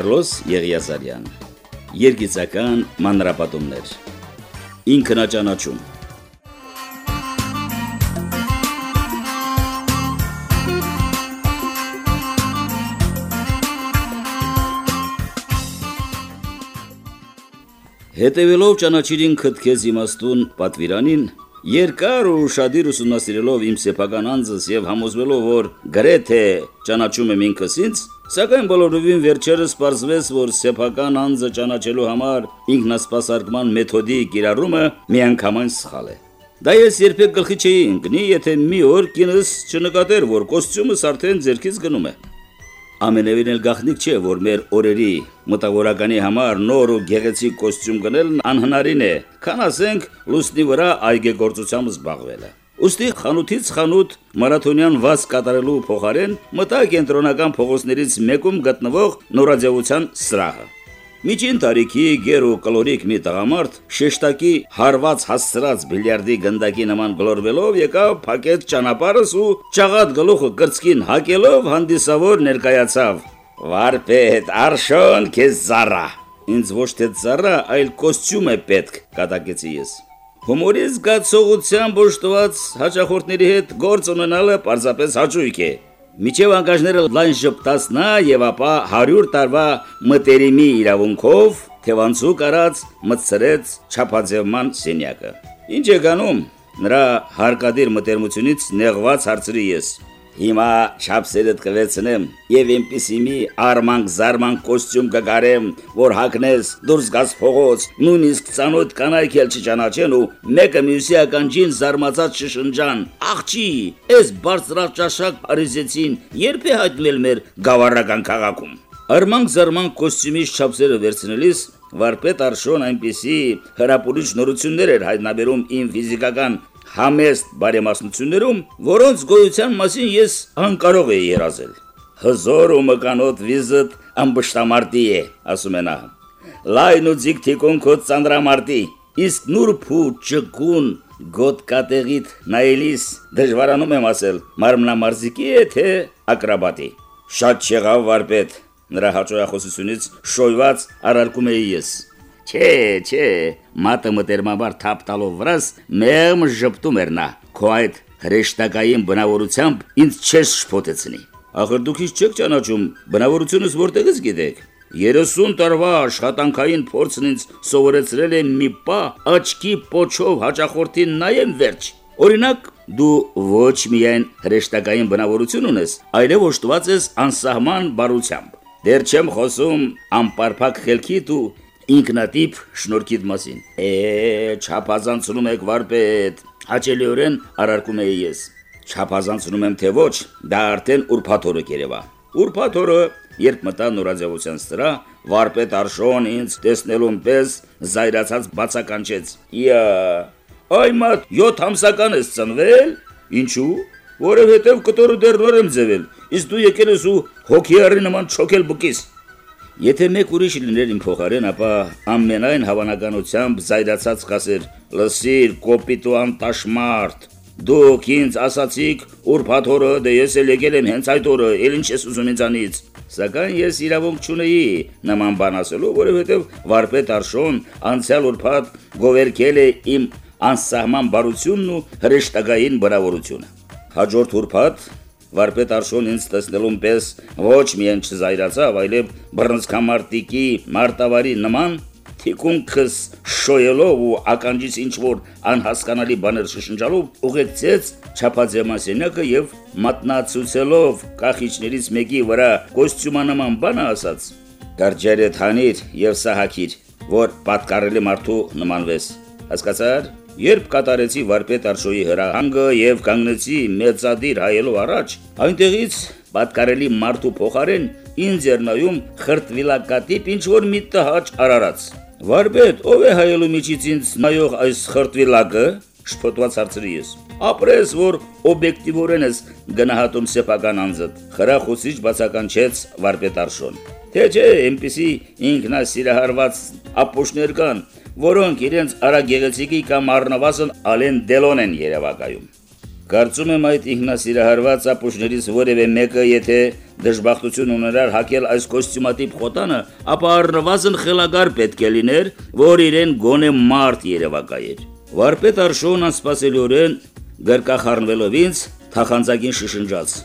Կարլոս Եղիազարյան Երգիծական մանրապատումներ Ինքնաճանաչում Հետևելով ճանաչիրին քթքեզ իմաստուն պատվիրանին, երկար ու շադիր ուսումնասիրելով իմ սեփական անձս եւ համոզվելով, որ գրեթե ճանաչում եմ ինքս ինձ, սակայն բոլորովին վերջերս պարզվեց, որ սեփական անձը ճանաչելու համար ինքնասպասարկման մեթոդի կիրառումը միանգամայն սխալ է։ Դա ես երբեք գլխի չէի ընկնի, եթե մի օր կինս չնկատեր, որ կոստյումս արդեն ձերքից գնում է։ Ամենևին էլ գախնիկ չէ, որ մեր օրերի մտավորականի համար նոր ու գեղեցիկ կոստյում գնել անհնարին է, քան ասենք լուսնի վրա այգեգործությամբ զբաղվելը։ Ոստի խանութից խանութ մարաթոնյան վազ կատարելու փոխարեն մտա կենտրոնական փողոցներից մեկում գտնվող նորաձևության սրահը։ Միջին տարիքի գեր ու կլորիկ մի տղամարդ շեշտակի հարված հասցրած բիլիարդի գնդակի նման գլորվելով եկավ փակեց ճանապարհս ու ճաղատ գլուխը կրծքին հակելով հանդիսավոր ներկայացավ. Վարպետ արշոն քեզ զարա ինձ ոչ թե զարա այլ կոստյում է պետք կատակեցի ես Հումորից գացողությամբ ուշտված հաճախորդների հետ գործ ունենալը պարզապես հաճույք է Միջև անկաժները լայն շփտացնա եւ ապա 100 տարվա մտերիմի իրավունքով թևանցուկ արած մցրեց չափաձևման սենյակը։ Ինչ է գանում նրա հարկադիր մտերմությունից նեղված հարցրի ես։ Հիմա չափսերդ կվեցնեմ եւ այնպիսի մի արմանք զարմանք կոստյում կգարեմ, որ հակնես դուրս գաս փողոց, նույնիսկ ցանոթ կանայք էլ չճանաչեն ու մեկը մյուսի ականջին զարմացած շշնջան. «Աղջի, այս բարձրաճաշակ փարիզեցին երբ է հայտնել մեր գավառական քաղաքում»։ Արմանք զարմանք կոստյումից չափսերը վերցնելիս Վարպետ Արշոն այնպիսի հրապուրիչ նորություններ էր հայտնաբերում իմ ֆիզիկական համեստ բարեմասնություններում, որոնց գոյության մասին ես անկարող էի երազել։ Հզոր ու մկանոտ վիզդ ամբշտամարտի է, ասում է նա։ Լայն ու ձիգ թիկոնքո ծանրամարտի, իսկ նուրբ ու ճկուն գոտկատեղիդ նայելիս դժվարանում եմ ասել, մարմնամարզիկի է թե ակրոբատի։ Շատ չեղավ վարպետ, նրա հաջողությունից շոյված արարկում էի ես։ Չէ, չէ, մատը մտերմաբար թափ տալով վրաս մեղմ ժպտում էր նա։ Քո այդ հրեշտակային բնավորությամբ ինձ չես շփոթեցնի։ Ախր դուք ինչ չեք ճանաչում, բնավորությունս որտեղից գիտեք։ 30 տարվա աշխատանքային փորձն ինձ սովորեցրել է մի պա աչքի փոչով հաճախորդին նայեմ վերջ։ Օրինակ, դու ոչ միայն հրեշտակային բնավորություն ունես, այլև օժտված ես անսահման բարությամբ։ Դեռ չեմ խոսում անպարփակ խելքիդ ու ինքնատիպ շնորհքիդ մասին։ Է, չափազանցնում եք վարպետ, հաճելիորեն արարկում էի ես։ Չափազանցնում եմ թե ոչ, դա արդեն ուրփաթորը կերևա։ Ուրփաթորը, երբ մտա նորաձևության սրա, վարպետ Արշոն ինձ տեսնելուն պես զայրացած բացականչեց։ Իա, այ մատ 7 ամսական ես ծնվել։ Ինչու՞։ Որովհետև կտորը դեռ նոր եմ ձևել։ Իսկ դու եկել ես ու հոգիարի նման չոքել բուկիս։ Եթե մեկ ուրիշ լիներ իմ փոխարեն, ապա ամենայն հավանականությամբ զայրացած կասեր. «Լսիր, կոպիտ ու անտաշմարտ, դուք ինձ ասացիք ուրբաթ օրը, դե ես էլ եկել եմ հենց այդ օրը, ել ինչ ես ուզում ինձանից»։ Սակայն ես իրավունք չունեի նման բան ասելու, որովհետև վարպետ Արշոն անցյալ ուրբաթ գովերքել է իմ անսահման բարությունն ու հրեշտակային բնավորությունը։ Հաջորդ ուրբաթ Վարպետ Արշոն ինձ տեսնելուն պես ոչ միայն չզայրացավ, այլև բռնցքամարտիկի մարտավարի նման թիկունքս շոյելով ու ականջից ինչ որ անհասկանալի բաներ շշնջալով ուղեկցեց չափաձեմասենյակը եւ մատնացուցելով կախիչներից մեկի վրա կոստյումանման բանը ասաց. «Գարջերը թանիր եւ սահակիր, որ պատկառելի մարդու նմանվես»։ Հասկացար։ Երբ կատարեցի վարպետ Արշոյի հրահանգը եւ կանգնեցի մեծադիր հայելու առաջ, այնտեղից պատկարելի մարդու փոխարեն ինձ էր նայում խրտվիլակատիպ ինչ որ մի տհաճ արարած։ Վարպետ, ով է հայելու միջից ինձ նայող այս խրտվիլակը, շփոթված հարցրի ես։ Ապրես, որ օբյեկտիվորեն ես գնահատում սեփական անձդ։ Խրախուսիչ բացականչեց վարպետ Արշոն։ Թե չէ, այնպիսի ինքնասիրահարված ապոշներ կան, որոնք իրենց արագեղեցիկի կամ առնվազն Ալեն Դելոն են երևակայում։ Կարծում եմ այդ ինքնասիրահարված ապուշներից որևէ մեկը, եթե դժբախտություն ունենար հակել այս կոստյումատիպ խոտանը, ապա առնվազն խելագար պետք է լիներ, որ իրեն գոնե մարդ երևակայեր։ Վարպետ Արշոն անսպասելիորեն գրկախառնվելով ինձ թախանձագին շշնջաց.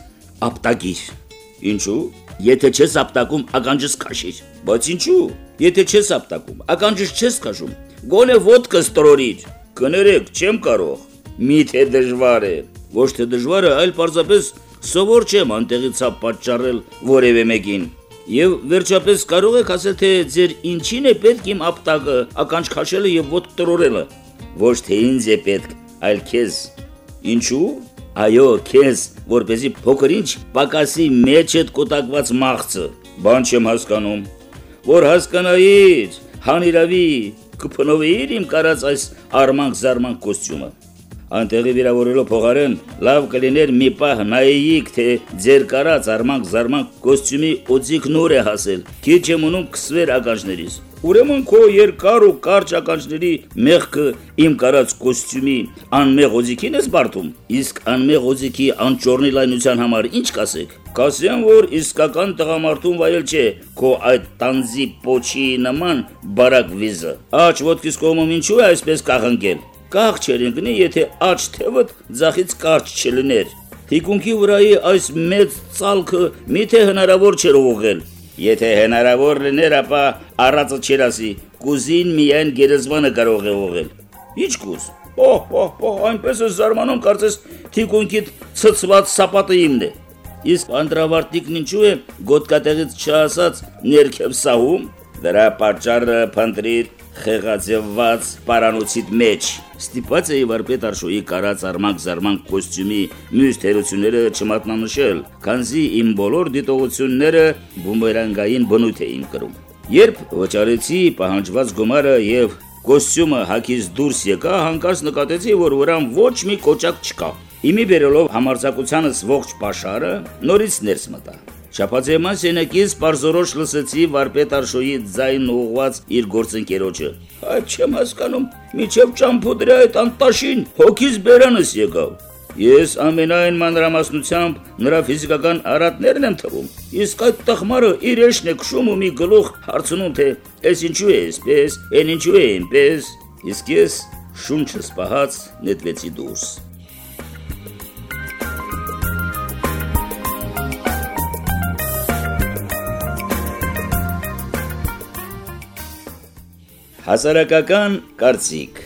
«Ապտագիր»։ Ինչու՞։ Եթե չես ապտակում, ականջս քաշիր։ Բայց ինչու՞։ Եթե չես ապտակում, ականջս չես քաշում։ Գոնե ոդկս տրորիր։ Կներեք, չեմ կարող։ Միթե դժվար է ոչ թե դժվարը, այլ պարզապես սովոր չեմ անտեղի ցապ պատճառել որևէ մեկին։ Եվ վերջապես կարող եք ասել, թե ձեր ինչին է պետք իմ ապտակը, ականջ քաշելը եւ ոտ տրորելը։ Ոչ թե ինձ է պետք, այլ քեզ։ Ինչու՞։ Այո, քեզ, որպեսի փոքրինչ պակասի մեջ այդ կոտակված մաղցը։ Բան չեմ հասկանում։ Որ հասկանայիր, հանիրավի, կփնովեիր իմ կարած այս արմանք-զարմանք կոստյումը անտեղի վիրավորելով փողարեն, լավ կլիներ մի պահ նայեիք, թե ձեր կարած արմանք զարմանք կոստյումի օձիկ նոր է հասել։ Քիչ եմ ունում կսվեր ականջներից։ Ուրեմն քո երկար ու կարճ ականջների մեղքը իմ կարած կոստյումի անմեղ օձիկին ես բարդում։ Իսկ անմեղ օձիկի անճորնի լայնության համար ինչ կասեք։ Կասեմ, որ իսկական տղամարդուն վայել չէ քո այդ տանձի պոչի նման բարակ վիզը։ Աչ ոտքիս կողմում ինչու է այսպես կախնկել կաղ չեր ընկնի, եթե աչ թևդ ձախից կարճ չլիներ։ Թիկունքի վրայի այս մեծ ցալքը միթե հնարավոր չէր ուղղել։ Եթե հնարավոր լիներ, ապա առածը չեր ասի, կուզին միայն գերեզմանը կարող է ուղղել։ Ինչ կուզ։ Օհ, օհ, օհ, այնպես է զարմանում, կարծես թիկունքիդ ցծված սապատը իմն է։ Իսկ անդրավարտիկն ինչու է գոտկատեղից չասած ներքև սահում։ Դրա պատճառը փնտրիր խեղաձևված պարանոցիդ մեջ ստիպված էի վարպետ Արշոյի կարած արմանք զարմանք կոստյումի մյուս թերությունները չմատնանշել, քանզի իմ բոլոր դիտողությունները բումերանգային բնույթ էին կրում։ Երբ վճարեցի պահանջված գումարը եւ կոստյումը հակից դուրս եկա, հանկարծ նկատեցի, որ վրան ոչ մի կոճակ չկա։ Իմի բերելով համարձակությանս ողջ pašարը նորից ներս մտա։ Շապացեման սենակից պարզորոշ լսեցի վարպետ Արշոյի ձայն ուղված իր գործընկերոջը։ Այդ չեմ հասկանում, միջև ճամփոդրի այդ անտաշին հոգիս բերանս եկավ։ Ես ամենայն մանրամասնությամբ նրա ֆիզիկական արատներն եմ թվում։ Իսկ այդ տխմարը իր էշն է քշում ու մի գլուխ հարցնում թե «Էս ինչու է այսպես, այն ինչու է այնպես»։ Իսկ ես շունչս պահած նետվեցի դուրս։ Հասարակական կարծիք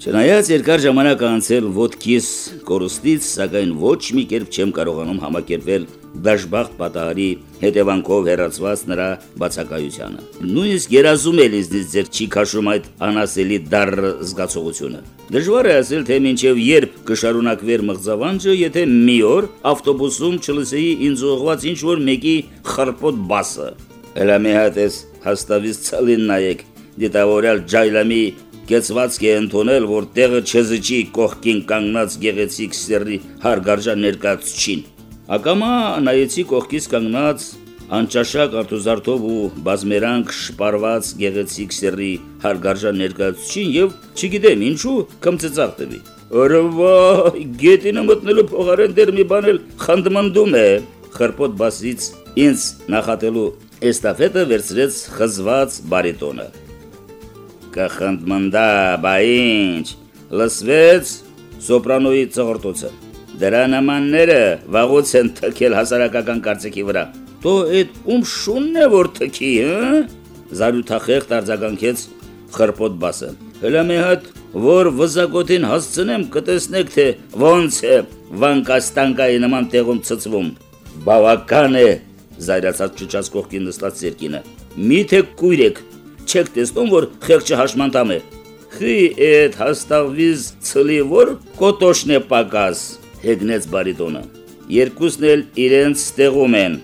Չնայած երկար ժամանակ անցել ոդկիս կորուստից, սակայն ոչ մի կերպ չեմ կարողանում համակերպել դաշբախտ պատահարի հետևանքով հերացված նրա բացակայությանը։ Նույնիսկ երազում էլ ինձ ձեր չի քաշում այդ անասելի դառ զգացողությունը։ Դժվար է ասել, թե մինչև երբ կշարունակվեր մղձավանջը, եթե մի օր ավտոբուսում չլսեի ինձ ուղված ինչ որ մեկի խրպոտ բասը։ Հələ մի հատ էս հաստավից ցալին նայեք դիտավորյալ ջայլամի կեցվածք է ընդունել, որ տեղը չեզիջի կողքին կանգնած գեղեցիկ սերի հարգարժան ներկայացուցին։ Ակամա նայեցի կողքից կանգնած անճաշակ արտուզարթով ու բազմերանք շպարված գեղեցիկ սերի հարգարժան ներկայացուցին եւ չգիտեմ ինչու կմծծաղ տվի։ Օրվա գետինը մտնելու փողարեն դեր մի բան էլ խանդմանդում է խրպոտ բասից ինձ նախատելու էստաֆետը վերցրեց խզված բարիտոնը կխնդմնդա, բա ինչ, լսվեց սոպրանոյի ծղրտոցը։ Դրա նմանները վաղուց են թքել հասարակական կարծիքի վրա։ Դո այդ ում շունն է որ թքի, հը? Զարութախեղ դարձականքեց խրպոտ բասը։ Հələ մի հատ որ վզակոտին հասցնեմ կտեսնեք թե ոնց է վանկաստանկայի նման տեղում ցծվում։ Բավական է զայրացած ճճած կողքին նստած երկինը։ Միթե կույրեք չեք տեսնում, որ խեղճը հաշմանդամ է։ Խի այդ հաստավիզ ցլի որ կոտոշն է պակաս, հեգնեց բարիտոնը։ Երկուսն էլ իրենց տեղում են։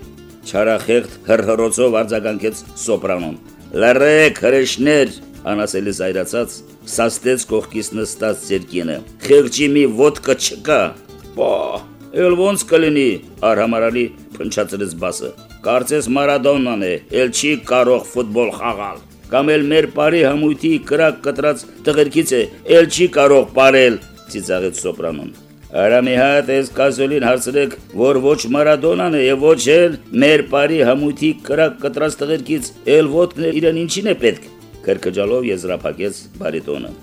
Չարախեղտ հրհրոցով արձագանքեց սոպրանոն։ Լռեք հրեշներ, անասելի զայրացած, սաստեց կողքից նստած ցերկինը։ Խեղճի մի ոդկա չկա։ Բա, ել ոնց կլինի, արհամարալի փնչացրեց բասը։ Կարծես Մարադոնան է, ել չի կարող ֆուտբոլ խաղալ կամ էլ մեր բարի համույթի կրակ կտրած տղերքից է, ել չի կարող ապարել, ծիծաղեց սոպրանոն։ Արամի հատ էս կազոլին հարցրեք, որ ոչ Մարադոնան է եւ ոչ էլ մեր բարի համույթի կրակ կտրած տղերքից էլ ոդկն իրեն ինչին է պետք։ Կրկջալով եզրափակեց բարիտոնը։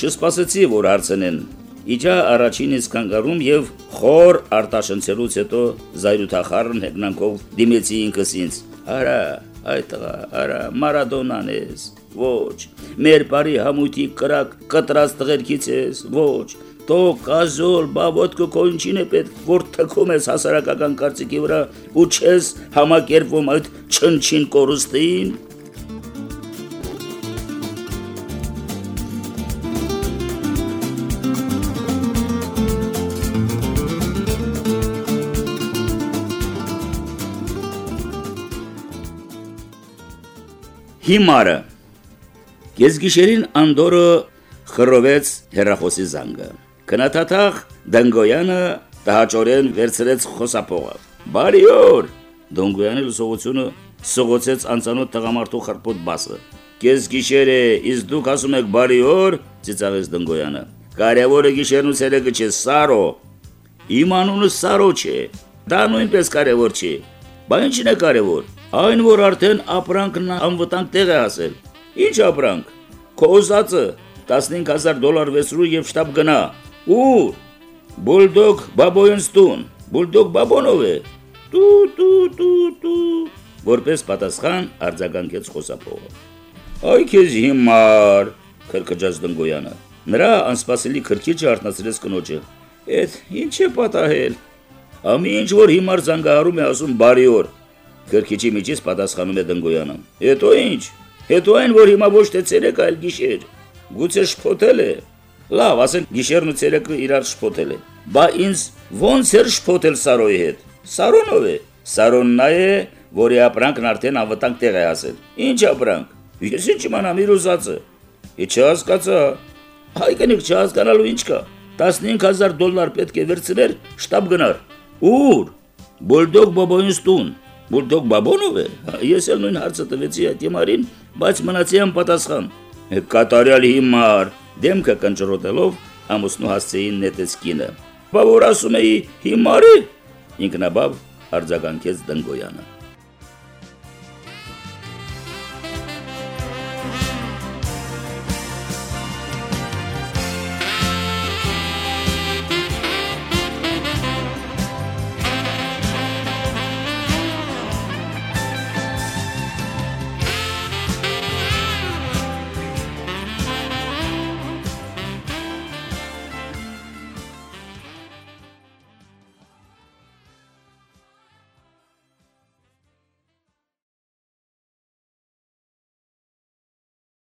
Չսպասեցի, որ հարցնեն։ Իջա առաջին իսկ կանգառում եւ խոր արտաշնցելուց հետո զայրութախառն հեգնանքով դիմեցի ինքս ինձ։ Արա, այդ արա Մարադոնան ես։ Ոչ, մեր բարի համույթի կրակ կտրած տղերքից ես։ Ոչ, Տո կազոլ բավոտկը կոյնչին է պետք, որ թքում ես հասարակական կարծիքի վրա ու չես համակերպվում այդ չնչին կորուստին։ Հիմարը Գեզգիշերին Անդորը խռովեց հերախոսի զանգը։ Քնաթաթախ Դանգոյանը տհաճորեն վերցրեց խոսափողը։ Բարի օր։ Դանգոյանը լուսողությունը սողոցեց անծանոթ տղամարդու խրպոտ բասը։ Կես գիշեր է, իսկ դուք ասում եք բարի օր, ծիծաղեց Դանգոյանը։ Կարևորը գիշերն ու ցերեկը չէ, Սարո։ Իմ անունը Սարո չէ։ Դա նույնպես կարևոր չի։ Բա ինչն է կարևոր։ Այն որ արդեն ապրանքն անվտանգ տեղ է հասել։ Ինչ ապրանք։ Քո ուզածը 15000 դոլար վեսրու եւ շտաբ գնա։ Ուր։ Բուլդոգ Բաբոյնս տուն։ Բուլդոգ Բաբոնով է։ Տու տու տու տու։ Որպես պատասխան արձագանքեց խոսափողը։ Այ քեզ հիմար, քրկջաց Դնգոյանը։ Նրա անսպասելի քրքիջը արտնացրեց կնոջը։ Էդ ինչ է պատահել։ Ամի ինչ որ հիմար զանգահարում է ասում բարի օր։ Քրքիջի միջից պատասխանում է Դնգոյանը։ Հետո ինչ։ Հետո այն որ հիմա ոչ թե ցերեկ այլ գիշեր։ Գուցե շփոթել է։ Լավ, ասենք գիշերն ու ցերեկը իրար շփոթել են։ Բա ինձ ո՞նց էր շփոթել Սարոյի հետ։ Սարոնով է։ Սարոնն է, որի ապրանքն արդեն անվտանգ տեղ է ասել։ Ինչ ապրանք։ Ես ինչ իմանամ իր ուզածը։ Ի չհասկացա։ Հայկնիկ չհասկանալու ինչ կա։ 15000 դոլար պետք է վերցներ, շտաբ գնար։ Ուր։ Բուլդոգ բաբոյից տուն։ Բուլդոգ բաբոնով է։ Ես էլ նույն հարցը տվեցի այդ իմարին, բայց մնացի անպատասխան։ Կատարյալ հիմար դեմքը կնճռոտելով ամուսնու հասցեին նետեց կինը։ Բա որ ասում էի հիմարի ինքնաբավ արձագանքեց Դնգոյանը։